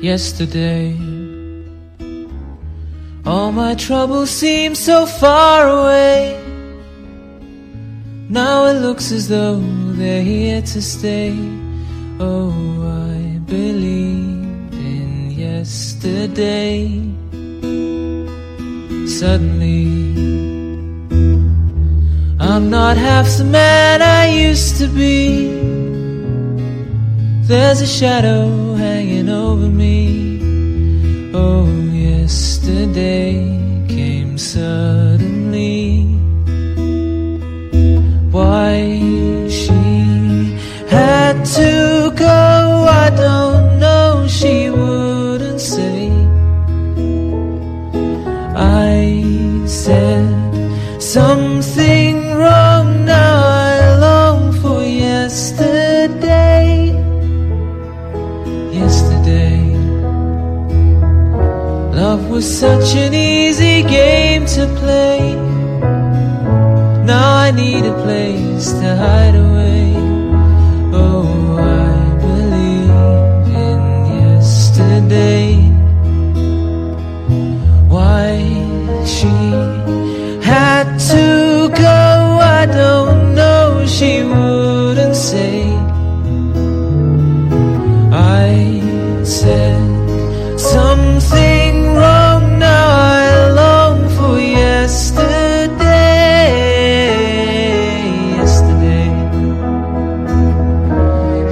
yesterday. All my troubles seem so far away. Now it looks as though they're here to stay. Oh, I believed in yesterday. Suddenly, I'm not half the man I used to be. There's a shadow hanging over me. Oh, yesterday came suddenly. Why she had to go, I don't know. She wouldn't say. I said something wrong. Now I long for yesterday. Was such an easy game to play. Now I need a place to hide away. Oh, I believe in yesterday. Why she had to